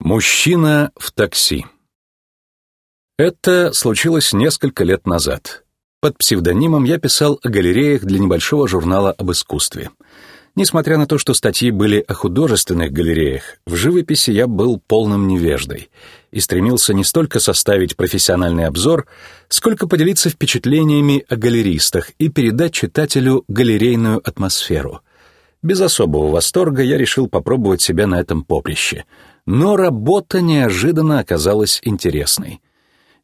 Мужчина в такси. Это случилось несколько лет назад. Под псевдонимом я писал о галереях для небольшого журнала об искусстве. Несмотря на то, что статьи были о художественных галереях, в живописи я был полным невеждой и стремился не столько составить профессиональный обзор, сколько поделиться впечатлениями о галеристах и передать читателю галерейную атмосферу. Без особого восторга я решил попробовать себя на этом поприще — но работа неожиданно оказалась интересной.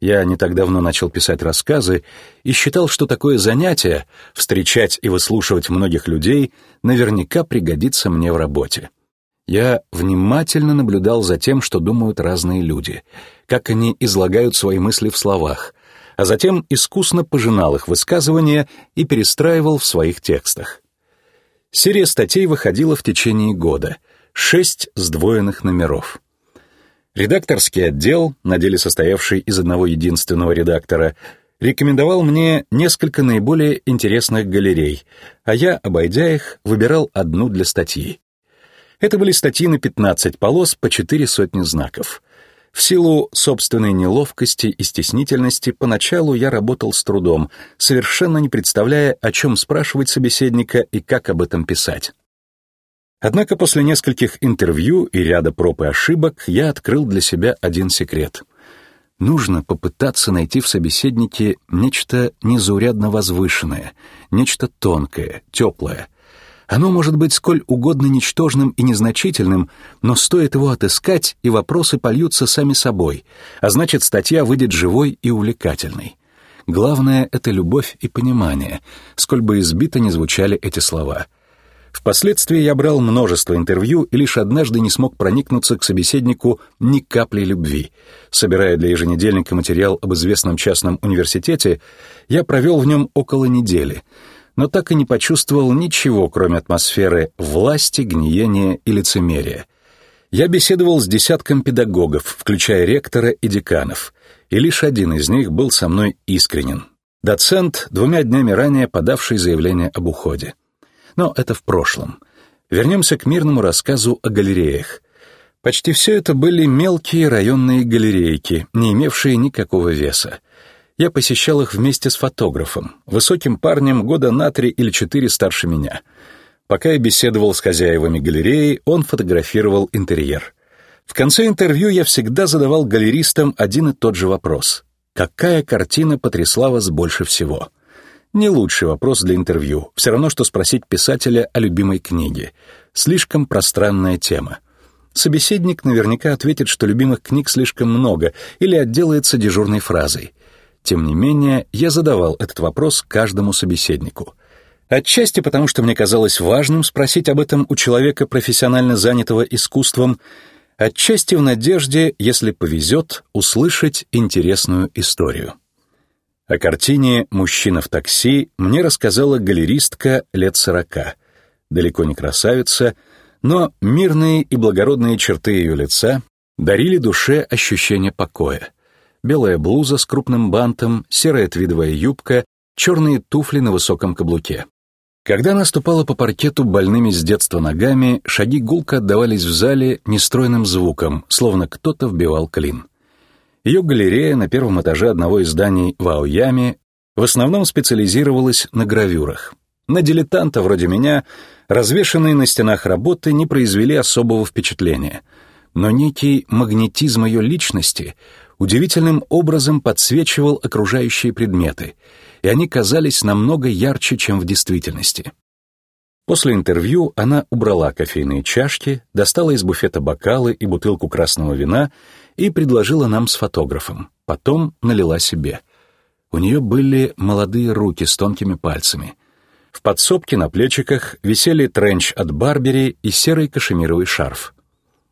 Я не так давно начал писать рассказы и считал, что такое занятие — встречать и выслушивать многих людей — наверняка пригодится мне в работе. Я внимательно наблюдал за тем, что думают разные люди, как они излагают свои мысли в словах, а затем искусно пожинал их высказывания и перестраивал в своих текстах. Серия статей выходила в течение года — шесть сдвоенных номеров. Редакторский отдел, на деле состоявший из одного единственного редактора, рекомендовал мне несколько наиболее интересных галерей, а я, обойдя их, выбирал одну для статьи. Это были статьи на 15 полос по четыре сотни знаков. В силу собственной неловкости и стеснительности поначалу я работал с трудом, совершенно не представляя, о чем спрашивать собеседника и как об этом писать. Однако после нескольких интервью и ряда проб и ошибок я открыл для себя один секрет. Нужно попытаться найти в собеседнике нечто незаурядно возвышенное, нечто тонкое, теплое. Оно может быть сколь угодно ничтожным и незначительным, но стоит его отыскать, и вопросы польются сами собой, а значит, статья выйдет живой и увлекательной. Главное — это любовь и понимание, сколь бы избито не звучали эти слова — Впоследствии я брал множество интервью и лишь однажды не смог проникнуться к собеседнику ни капли любви. Собирая для еженедельника материал об известном частном университете, я провел в нем около недели, но так и не почувствовал ничего, кроме атмосферы власти, гниения и лицемерия. Я беседовал с десятком педагогов, включая ректора и деканов, и лишь один из них был со мной искренен. Доцент, двумя днями ранее подавший заявление об уходе. Но это в прошлом. Вернемся к мирному рассказу о галереях. Почти все это были мелкие районные галерейки, не имевшие никакого веса. Я посещал их вместе с фотографом, высоким парнем года на три или четыре старше меня. Пока я беседовал с хозяевами галереи, он фотографировал интерьер. В конце интервью я всегда задавал галеристам один и тот же вопрос. Какая картина потрясла вас больше всего? Не лучший вопрос для интервью. Все равно, что спросить писателя о любимой книге. Слишком пространная тема. Собеседник наверняка ответит, что любимых книг слишком много, или отделается дежурной фразой. Тем не менее, я задавал этот вопрос каждому собеседнику. Отчасти потому, что мне казалось важным спросить об этом у человека, профессионально занятого искусством, отчасти в надежде, если повезет, услышать интересную историю. О картине «Мужчина в такси» мне рассказала галеристка лет сорока. Далеко не красавица, но мирные и благородные черты ее лица дарили душе ощущение покоя. Белая блуза с крупным бантом, серая твидовая юбка, черные туфли на высоком каблуке. Когда она ступала по паркету больными с детства ногами, шаги гулко отдавались в зале нестройным звуком, словно кто-то вбивал клин. Ее галерея на первом этаже одного из зданий в Аояме в основном специализировалась на гравюрах. На дилетанта вроде меня развешанные на стенах работы не произвели особого впечатления, но некий магнетизм ее личности удивительным образом подсвечивал окружающие предметы, и они казались намного ярче, чем в действительности. После интервью она убрала кофейные чашки, достала из буфета бокалы и бутылку красного вина и предложила нам с фотографом. Потом налила себе. У нее были молодые руки с тонкими пальцами. В подсобке на плечиках висели тренч от Барбери и серый кашемировый шарф.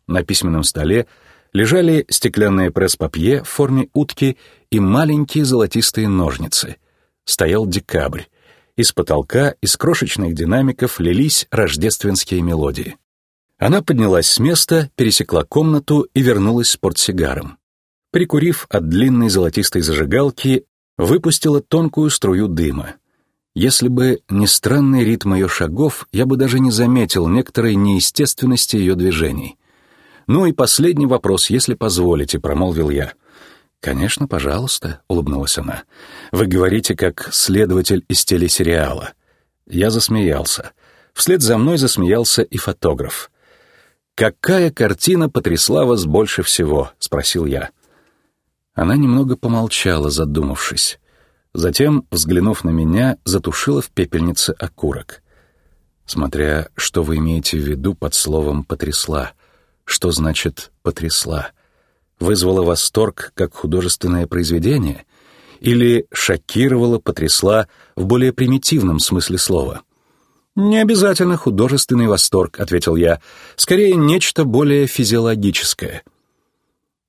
На письменном столе лежали стеклянные пресс-папье в форме утки и маленькие золотистые ножницы. Стоял декабрь. Из потолка, из крошечных динамиков лились рождественские мелодии. Она поднялась с места, пересекла комнату и вернулась с портсигаром. Прикурив от длинной золотистой зажигалки, выпустила тонкую струю дыма. Если бы не странный ритм ее шагов, я бы даже не заметил некоторой неестественности ее движений. «Ну и последний вопрос, если позволите», — промолвил я. «Конечно, пожалуйста», — улыбнулась она. «Вы говорите, как следователь из телесериала». Я засмеялся. Вслед за мной засмеялся и фотограф. «Какая картина потрясла вас больше всего?» — спросил я. Она немного помолчала, задумавшись. Затем, взглянув на меня, затушила в пепельнице окурок. Смотря, что вы имеете в виду под словом «потрясла», что значит «потрясла»? Вызвала восторг как художественное произведение? Или шокировала, потрясла в более примитивном смысле слова? «Не обязательно художественный восторг», — ответил я. «Скорее, нечто более физиологическое».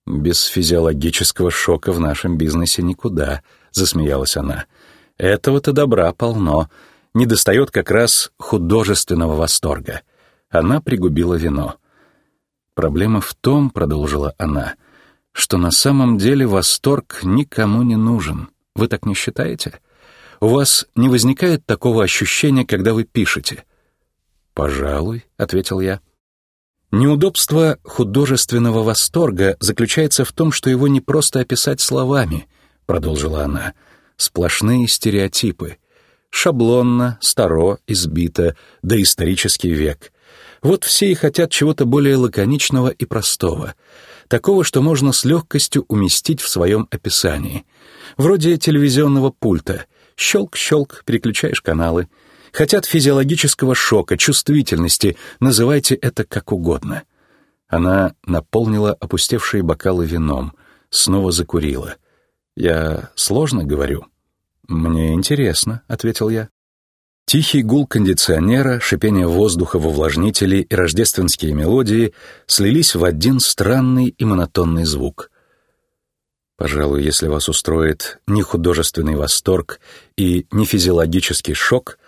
«Без физиологического шока в нашем бизнесе никуда», — засмеялась она. «Этого-то добра полно. Недостает как раз художественного восторга». Она пригубила вино. «Проблема в том», — продолжила она, — «что на самом деле восторг никому не нужен. Вы так не считаете? У вас не возникает такого ощущения, когда вы пишете?» «Пожалуй», — ответил я. Неудобство художественного восторга заключается в том, что его не просто описать словами, продолжила она. Сплошные стереотипы. Шаблонно, старо, избито, доисторический век. Вот все и хотят чего-то более лаконичного и простого, такого, что можно с легкостью уместить в своем описании. Вроде телевизионного пульта. Щелк-щелк, переключаешь каналы — Хотят физиологического шока, чувствительности, называйте это как угодно. Она наполнила опустевшие бокалы вином, снова закурила. «Я сложно говорю?» «Мне интересно», — ответил я. Тихий гул кондиционера, шипение воздуха в увлажнителе и рождественские мелодии слились в один странный и монотонный звук. Пожалуй, если вас устроит не художественный восторг и не физиологический шок,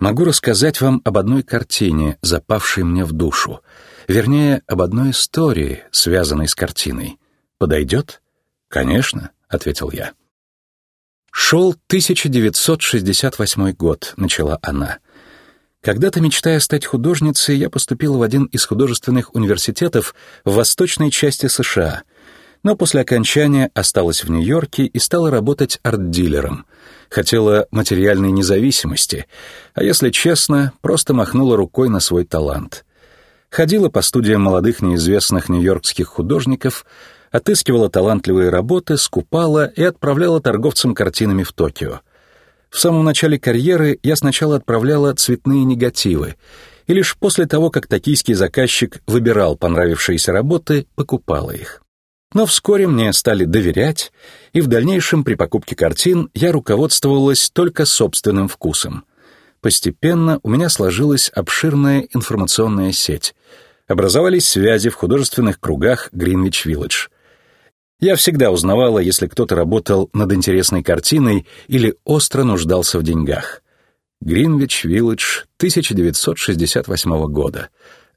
Могу рассказать вам об одной картине, запавшей мне в душу. Вернее, об одной истории, связанной с картиной. Подойдет? Конечно, ответил я. Шел 1968 год, начала она. Когда-то, мечтая стать художницей, я поступила в один из художественных университетов в восточной части США, но после окончания осталась в Нью-Йорке и стала работать арт-дилером — хотела материальной независимости, а если честно, просто махнула рукой на свой талант. Ходила по студиям молодых неизвестных нью-йоркских художников, отыскивала талантливые работы, скупала и отправляла торговцам картинами в Токио. В самом начале карьеры я сначала отправляла цветные негативы, и лишь после того, как токийский заказчик выбирал понравившиеся работы, покупала их. Но вскоре мне стали доверять, и в дальнейшем при покупке картин я руководствовалась только собственным вкусом. Постепенно у меня сложилась обширная информационная сеть. Образовались связи в художественных кругах Гринвич-Виллидж. Я всегда узнавала, если кто-то работал над интересной картиной или остро нуждался в деньгах. Гринвич-Виллидж 1968 года.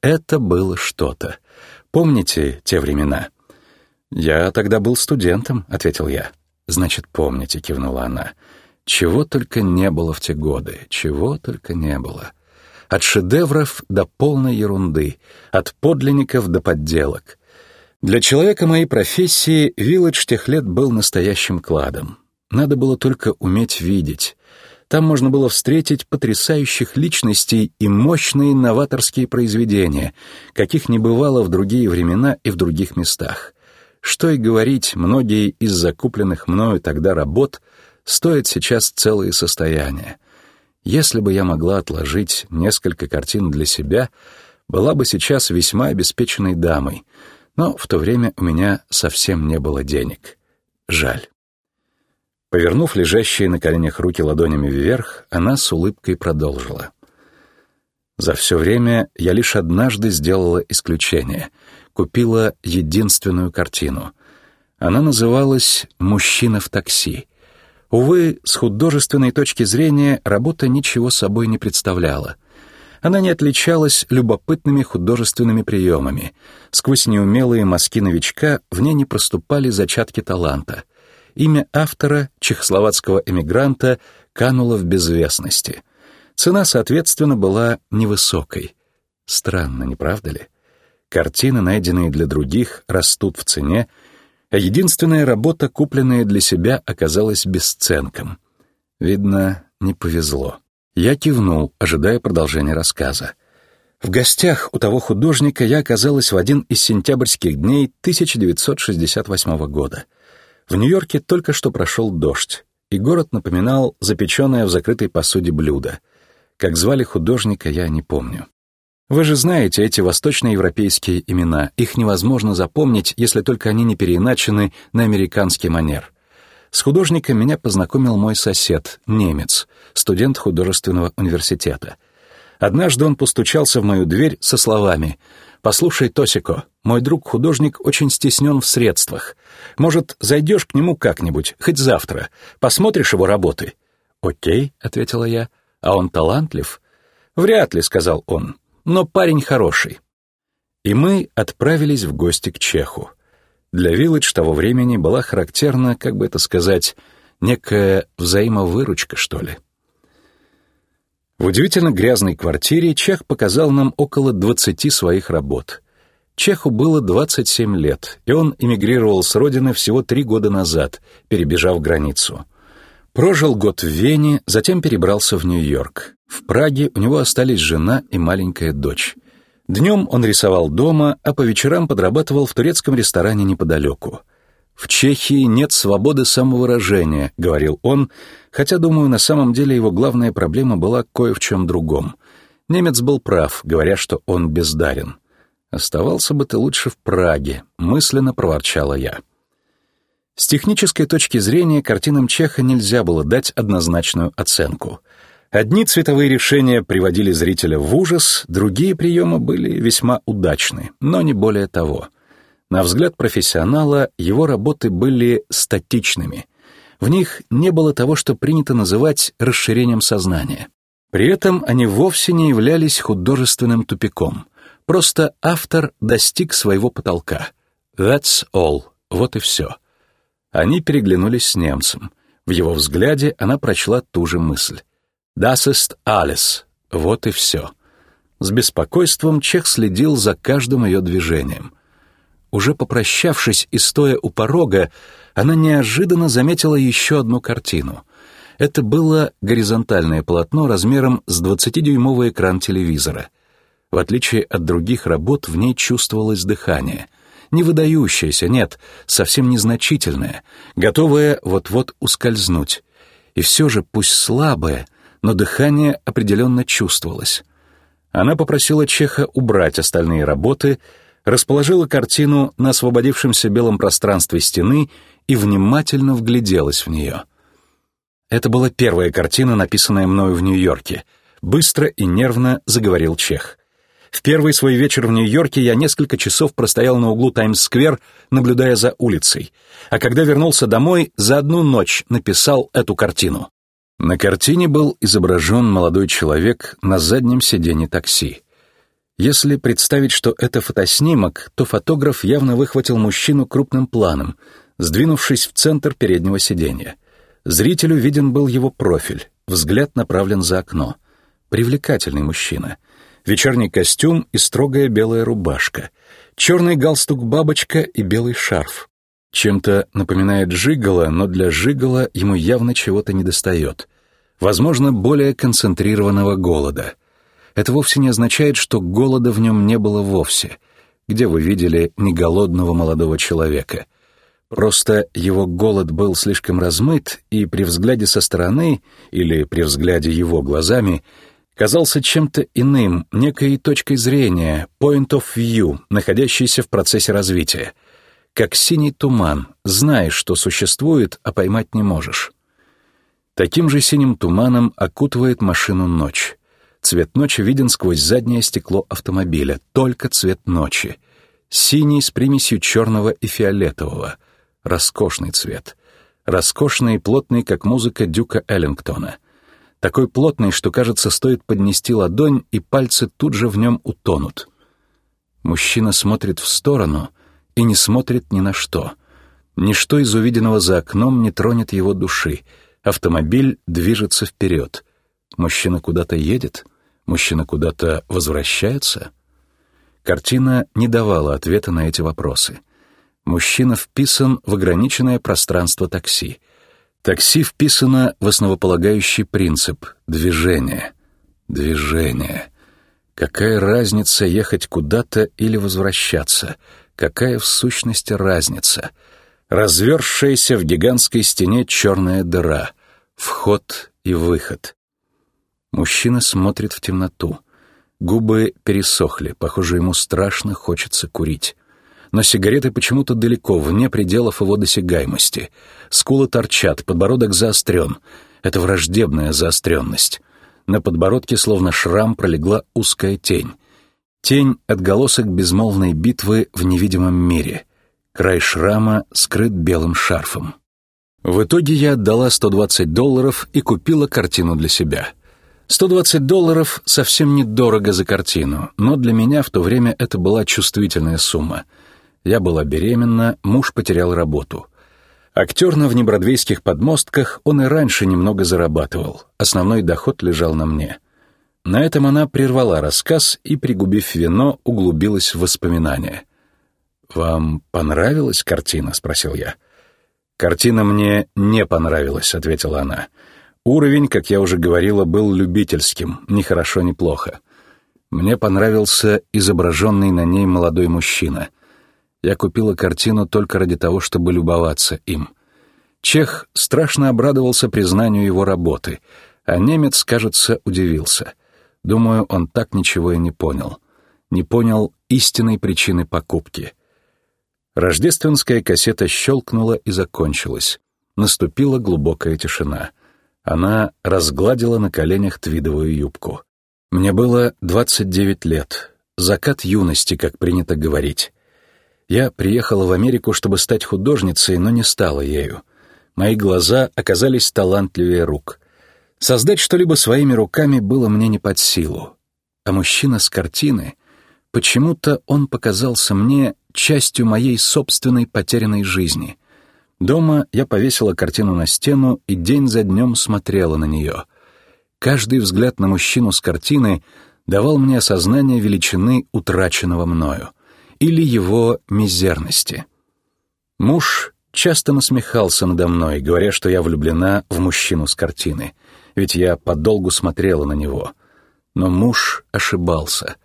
Это было что-то. Помните те времена? «Я тогда был студентом», — ответил я. «Значит, помните», — кивнула она. «Чего только не было в те годы, чего только не было. От шедевров до полной ерунды, от подлинников до подделок. Для человека моей профессии Вилледж тех лет был настоящим кладом. Надо было только уметь видеть». Там можно было встретить потрясающих личностей и мощные новаторские произведения, каких не бывало в другие времена и в других местах. Что и говорить, многие из закупленных мною тогда работ стоят сейчас целые состояния. Если бы я могла отложить несколько картин для себя, была бы сейчас весьма обеспеченной дамой, но в то время у меня совсем не было денег. Жаль. Повернув лежащие на коленях руки ладонями вверх, она с улыбкой продолжила. За все время я лишь однажды сделала исключение — купила единственную картину. Она называлась «Мужчина в такси». Увы, с художественной точки зрения работа ничего собой не представляла. Она не отличалась любопытными художественными приемами. Сквозь неумелые мазки новичка в ней не проступали зачатки таланта. Имя автора, чехословацкого эмигранта, кануло в безвестности. Цена, соответственно, была невысокой. Странно, не правда ли? Картины, найденные для других, растут в цене, а единственная работа, купленная для себя, оказалась бесценком. Видно, не повезло. Я кивнул, ожидая продолжения рассказа. В гостях у того художника я оказалась в один из сентябрьских дней 1968 года. В Нью-Йорке только что прошел дождь, и город напоминал запеченное в закрытой посуде блюдо. Как звали художника, я не помню. Вы же знаете эти восточноевропейские имена. Их невозможно запомнить, если только они не переиначены на американский манер. С художником меня познакомил мой сосед, немец, студент художественного университета. Однажды он постучался в мою дверь со словами «Послушай, Тосико, мой друг-художник очень стеснен в средствах. Может, зайдешь к нему как-нибудь, хоть завтра, посмотришь его работы?» «Окей», — ответила я, — «а он талантлив?» «Вряд ли», — сказал он, — «но парень хороший». И мы отправились в гости к Чеху. Для Вилледж того времени была характерна, как бы это сказать, некая взаимовыручка, что ли. В удивительно грязной квартире Чех показал нам около 20 своих работ. Чеху было 27 лет, и он эмигрировал с родины всего три года назад, перебежав границу. Прожил год в Вене, затем перебрался в Нью-Йорк. В Праге у него остались жена и маленькая дочь. Днем он рисовал дома, а по вечерам подрабатывал в турецком ресторане неподалеку. «В Чехии нет свободы самовыражения», — говорил он, хотя, думаю, на самом деле его главная проблема была кое в чем другом. Немец был прав, говоря, что он бездарен. «Оставался бы ты лучше в Праге», — мысленно проворчала я. С технической точки зрения картинам Чеха нельзя было дать однозначную оценку — Одни цветовые решения приводили зрителя в ужас, другие приемы были весьма удачны, но не более того. На взгляд профессионала его работы были статичными. В них не было того, что принято называть расширением сознания. При этом они вовсе не являлись художественным тупиком. Просто автор достиг своего потолка. That's all. Вот и все. Они переглянулись с немцем. В его взгляде она прочла ту же мысль. Das ist alles. Вот и все. С беспокойством Чех следил за каждым ее движением. Уже попрощавшись и стоя у порога, она неожиданно заметила еще одну картину. Это было горизонтальное полотно размером с 20-дюймовый экран телевизора. В отличие от других работ, в ней чувствовалось дыхание. Не выдающееся, нет, совсем незначительное, готовое вот-вот ускользнуть. И все же, пусть слабое, но дыхание определенно чувствовалось. Она попросила Чеха убрать остальные работы, расположила картину на освободившемся белом пространстве стены и внимательно вгляделась в нее. Это была первая картина, написанная мною в Нью-Йорке. Быстро и нервно заговорил Чех. В первый свой вечер в Нью-Йорке я несколько часов простоял на углу Таймс-сквер, наблюдая за улицей, а когда вернулся домой, за одну ночь написал эту картину. На картине был изображен молодой человек на заднем сиденье такси. Если представить, что это фотоснимок, то фотограф явно выхватил мужчину крупным планом, сдвинувшись в центр переднего сиденья. Зрителю виден был его профиль, взгляд направлен за окно. Привлекательный мужчина. Вечерний костюм и строгая белая рубашка. Черный галстук-бабочка и белый шарф. Чем-то напоминает Жигала, но для Жигала ему явно чего-то недостает. Возможно, более концентрированного голода. Это вовсе не означает, что голода в нем не было вовсе. Где вы видели неголодного молодого человека? Просто его голод был слишком размыт, и при взгляде со стороны, или при взгляде его глазами, казался чем-то иным, некой точкой зрения, point of view, находящейся в процессе развития — как синий туман, знаешь, что существует, а поймать не можешь. Таким же синим туманом окутывает машину ночь. Цвет ночи виден сквозь заднее стекло автомобиля, только цвет ночи. Синий с примесью черного и фиолетового. Роскошный цвет. Роскошный и плотный, как музыка Дюка Эллингтона. Такой плотный, что, кажется, стоит поднести ладонь, и пальцы тут же в нем утонут. Мужчина смотрит в сторону — и не смотрит ни на что. Ничто из увиденного за окном не тронет его души. Автомобиль движется вперед. Мужчина куда-то едет? Мужчина куда-то возвращается? Картина не давала ответа на эти вопросы. Мужчина вписан в ограниченное пространство такси. Такси вписано в основополагающий принцип — движение. Движение. Какая разница ехать куда-то или возвращаться? Какая в сущности разница? Развершаяся в гигантской стене черная дыра. Вход и выход. Мужчина смотрит в темноту. Губы пересохли, похоже, ему страшно хочется курить. Но сигареты почему-то далеко, вне пределов его досягаемости. Скулы торчат, подбородок заострен. Это враждебная заостренность. На подбородке словно шрам пролегла узкая тень. Тень — отголосок безмолвной битвы в невидимом мире. Край шрама скрыт белым шарфом. В итоге я отдала 120 долларов и купила картину для себя — 120 долларов совсем недорого за картину, но для меня в то время это была чувствительная сумма. Я была беременна, муж потерял работу. Актер на внебродвейских подмостках он и раньше немного зарабатывал. Основной доход лежал на мне. На этом она прервала рассказ и, пригубив вино, углубилась в воспоминания. «Вам понравилась картина?» — спросил я. «Картина мне не понравилась», — ответила она. «Картина Уровень, как я уже говорила, был любительским, ни хорошо, ни плохо. Мне понравился изображенный на ней молодой мужчина. Я купила картину только ради того, чтобы любоваться им. Чех страшно обрадовался признанию его работы, а немец, кажется, удивился. Думаю, он так ничего и не понял. Не понял истинной причины покупки. Рождественская кассета щелкнула и закончилась. Наступила глубокая тишина — она разгладила на коленях твидовую юбку. Мне было 29 лет, закат юности, как принято говорить. Я приехала в Америку, чтобы стать художницей, но не стала ею. Мои глаза оказались талантливее рук. Создать что-либо своими руками было мне не под силу. А мужчина с картины, почему-то он показался мне частью моей собственной потерянной жизни — Дома я повесила картину на стену и день за днем смотрела на нее. Каждый взгляд на мужчину с картины давал мне осознание величины утраченного мною или его мизерности. Муж часто насмехался надо мной, говоря, что я влюблена в мужчину с картины, ведь я подолгу смотрела на него. Но муж ошибался.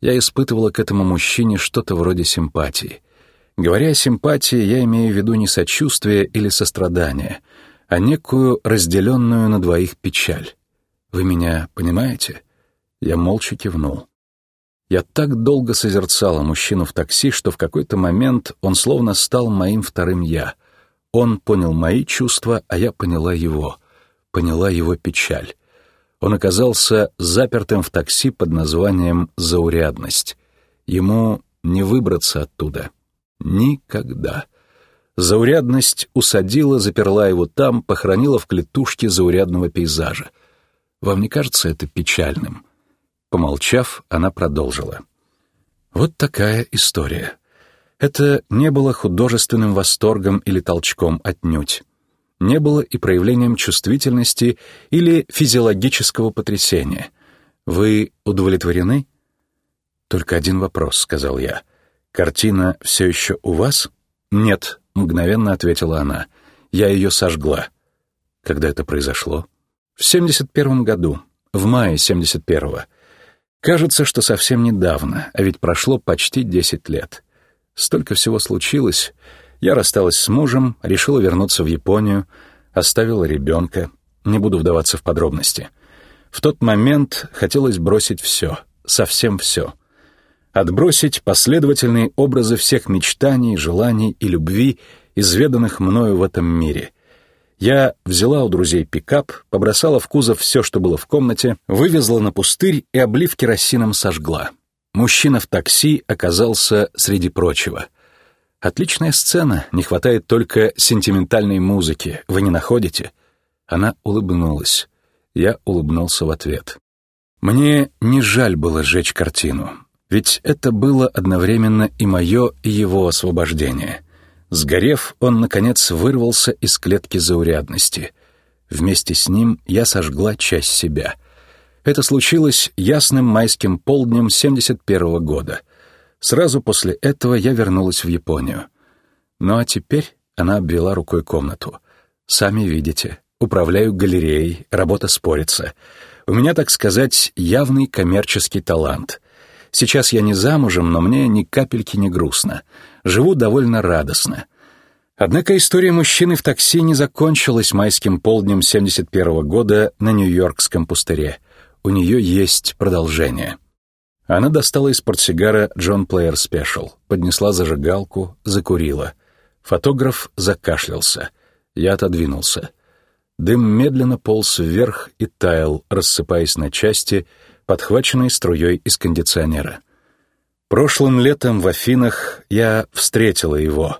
Я испытывала к этому мужчине что-то вроде симпатии — Говоря о симпатии, я имею в виду не сочувствие или сострадание, а некую разделенную на двоих печаль. Вы меня понимаете? Я молча кивнул. Я так долго созерцала мужчину в такси, что в какой-то момент он словно стал моим вторым «я». Он понял мои чувства, а я поняла его, поняла его печаль. Он оказался запертым в такси под названием «заурядность». Ему не выбраться оттуда. Никогда. Заурядность усадила, заперла его там, похоронила в клетушке заурядного пейзажа. Вам не кажется это печальным? Помолчав, она продолжила. Вот такая история. Это не было художественным восторгом или толчком отнюдь. Не было и проявлением чувствительности или физиологического потрясения. Вы удовлетворены? Только один вопрос, сказал я. «Картина все еще у вас?» «Нет», — мгновенно ответила она. «Я ее сожгла». «Когда это произошло?» «В 71 году, в мае 71-го. Кажется, что совсем недавно, а ведь прошло почти 10 лет. Столько всего случилось. Я рассталась с мужем, решила вернуться в Японию, оставила ребенка. Не буду вдаваться в подробности. В тот момент хотелось бросить все, совсем все — отбросить последовательные образы всех мечтаний, желаний и любви, изведанных мною в этом мире. Я взяла у друзей пикап, побросала в кузов все, что было в комнате, вывезла на пустырь и, облив керосином, сожгла. Мужчина в такси оказался среди прочего. Отличная сцена, не хватает только сентиментальной музыки, вы не находите? Она улыбнулась. Я улыбнулся в ответ. Мне не жаль было сжечь картину. Ведь это было одновременно и мое, и его освобождение. Сгорев, он, наконец, вырвался из клетки заурядности. Вместе с ним я сожгла часть себя. Это случилось ясным майским полднем 71 -го года. Сразу после этого я вернулась в Японию. Ну а теперь она обвела рукой комнату. Сами видите, управляю галереей, работа спорится. У меня, так сказать, явный коммерческий талант. Сейчас я не замужем, но мне ни капельки не грустно. Живу довольно радостно. Однако история мужчины в такси не закончилась майским полднем 71 -го года на Нью-Йоркском пустыре. У нее есть продолжение. Она достала из портсигара Джон Плеер Спешл, поднесла зажигалку, закурила. Фотограф закашлялся. Я отодвинулся. Дым медленно полз вверх и таял, рассыпаясь на части, подхваченные струей из кондиционера. Прошлым летом в Афинах я встретила его.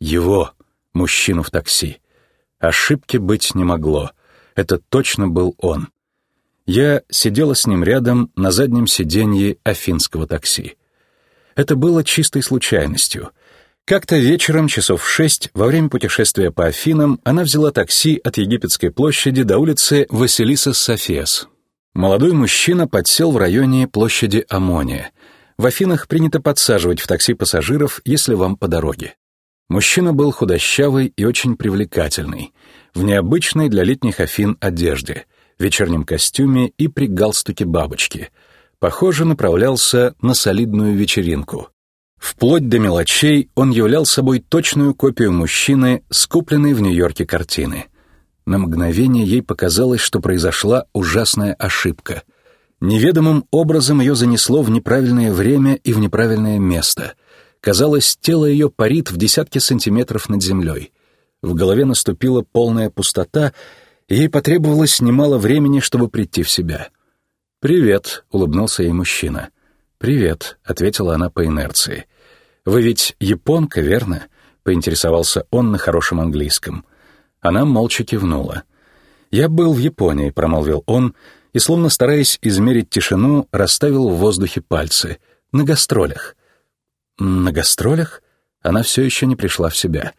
Его, мужчину в такси. Ошибки быть не могло. Это точно был он. Я сидела с ним рядом на заднем сиденье афинского такси. Это было чистой случайностью. Как-то вечером, часов в шесть, во время путешествия по Афинам, она взяла такси от Египетской площади до улицы Василиса Софиас. Молодой мужчина подсел в районе площади Амония. В Афинах принято подсаживать в такси пассажиров, если вам по дороге. Мужчина был худощавый и очень привлекательный, в необычной для летних Афин одежде, вечернем костюме и при галстуке бабочки. Похоже, направлялся на солидную вечеринку. Вплоть до мелочей он являл собой точную копию мужчины, скупленной в Нью-Йорке картины — на мгновение ей показалось, что произошла ужасная ошибка. Неведомым образом ее занесло в неправильное время и в неправильное место. Казалось, тело ее парит в десятки сантиметров над землей. В голове наступила полная пустота, ей потребовалось немало времени, чтобы прийти в себя. «Привет», — улыбнулся ей мужчина. «Привет», — ответила она по инерции. «Вы ведь японка, верно?» — поинтересовался он на хорошем английском. — она молча кивнула. «Я был в Японии», — промолвил он, и, словно стараясь измерить тишину, расставил в воздухе пальцы. «На гастролях». «На гастролях?» Она все еще не пришла в себя.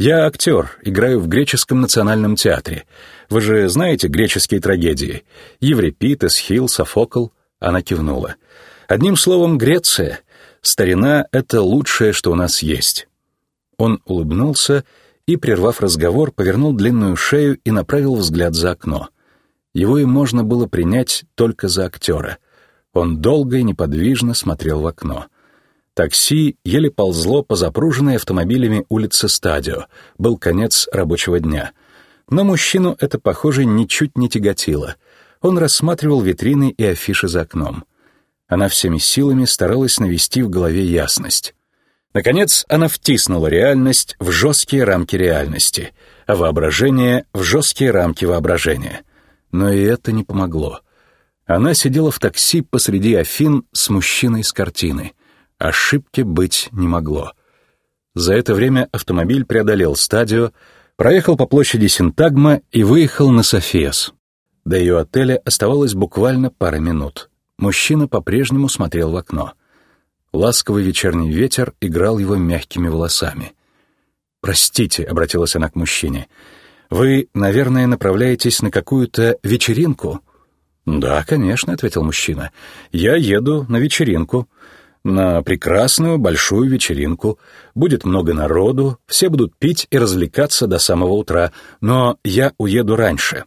«Я актер, играю в греческом национальном театре. Вы же знаете греческие трагедии? Еврипид, Эсхил, Софокл?» Она кивнула. «Одним словом, Греция. Старина — это лучшее, что у нас есть». Он улыбнулся и, прервав разговор, повернул длинную шею и направил взгляд за окно. Его и можно было принять только за актера. Он долго и неподвижно смотрел в окно. Такси еле ползло по запруженной автомобилями улице Стадио. Был конец рабочего дня. Но мужчину это, похоже, ничуть не тяготило. Он рассматривал витрины и афиши за окном. Она всеми силами старалась навести в голове ясность. Наконец, она втиснула реальность в жесткие рамки реальности, а воображение — в жесткие рамки воображения. Но и это не помогло. Она сидела в такси посреди Афин с мужчиной с картины. Ошибки быть не могло. За это время автомобиль преодолел стадию, проехал по площади Синтагма и выехал на Софиас. До ее отеля оставалось буквально пара минут. Мужчина по-прежнему смотрел в окно. Ласковый вечерний ветер играл его мягкими волосами. «Простите», — обратилась она к мужчине, — «вы, наверное, направляетесь на какую-то вечеринку?» «Да, конечно», — ответил мужчина. «Я еду на вечеринку. На прекрасную большую вечеринку. Будет много народу, все будут пить и развлекаться до самого утра, но я уеду раньше».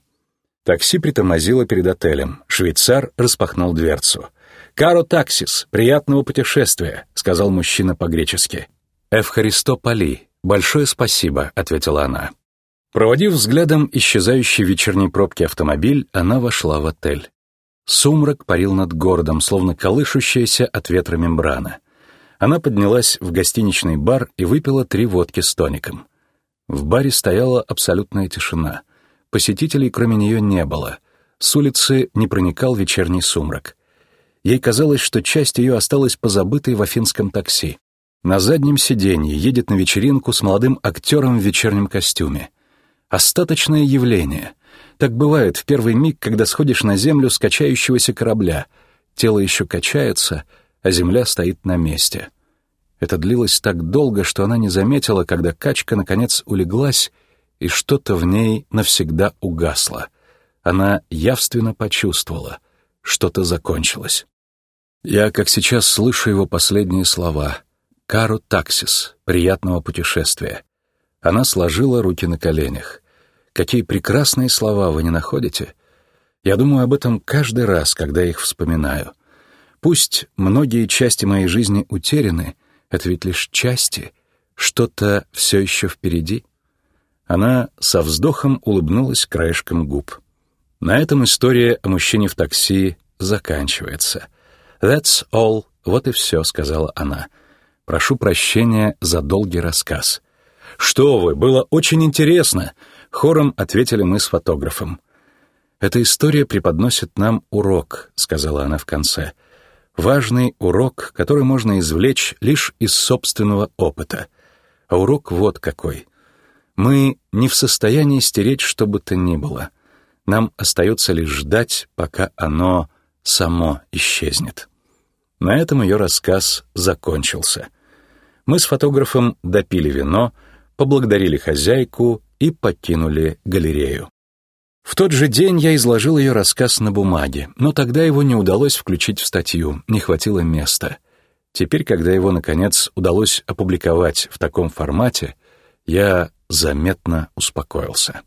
Такси притормозило перед отелем. Швейцар распахнул дверцу. «Каро таксис, приятного путешествия», — сказал мужчина по-гречески. «Эвхаристо Пали, большое спасибо», — ответила она. Проводив взглядом исчезающий вечерней пробки автомобиль, она вошла в отель. Сумрак парил над городом, словно колышущаяся от ветра мембрана. Она поднялась в гостиничный бар и выпила три водки с тоником. В баре стояла абсолютная тишина. Посетителей кроме нее не было. С улицы не проникал вечерний сумрак. Ей казалось, что часть ее осталась позабытой в афинском такси. На заднем сиденье едет на вечеринку с молодым актером в вечернем костюме. Остаточное явление. Так бывает в первый миг, когда сходишь на землю с качающегося корабля. Тело еще качается, а земля стоит на месте. Это длилось так долго, что она не заметила, когда качка наконец улеглась, и что-то в ней навсегда угасло. Она явственно почувствовала — что-то закончилось. Я, как сейчас, слышу его последние слова. «Кару таксис, приятного путешествия». Она сложила руки на коленях. Какие прекрасные слова вы не находите? Я думаю об этом каждый раз, когда их вспоминаю. Пусть многие части моей жизни утеряны, это ведь лишь части, что-то все еще впереди. Она со вздохом улыбнулась краешком губ. На этом история о мужчине в такси заканчивается. «That's all», вот и все, сказала она. «Прошу прощения за долгий рассказ». «Что вы, было очень интересно», — хором ответили мы с фотографом. «Эта история преподносит нам урок», — сказала она в конце. «Важный урок, который можно извлечь лишь из собственного опыта. А урок вот какой. Мы не в состоянии стереть что бы то ни было. Нам остается лишь ждать, пока оно само исчезнет». На этом ее рассказ закончился. Мы с фотографом допили вино, поблагодарили хозяйку и покинули галерею. В тот же день я изложил ее рассказ на бумаге, но тогда его не удалось включить в статью, не хватило места. Теперь, когда его, наконец, удалось опубликовать в таком формате, я заметно успокоился.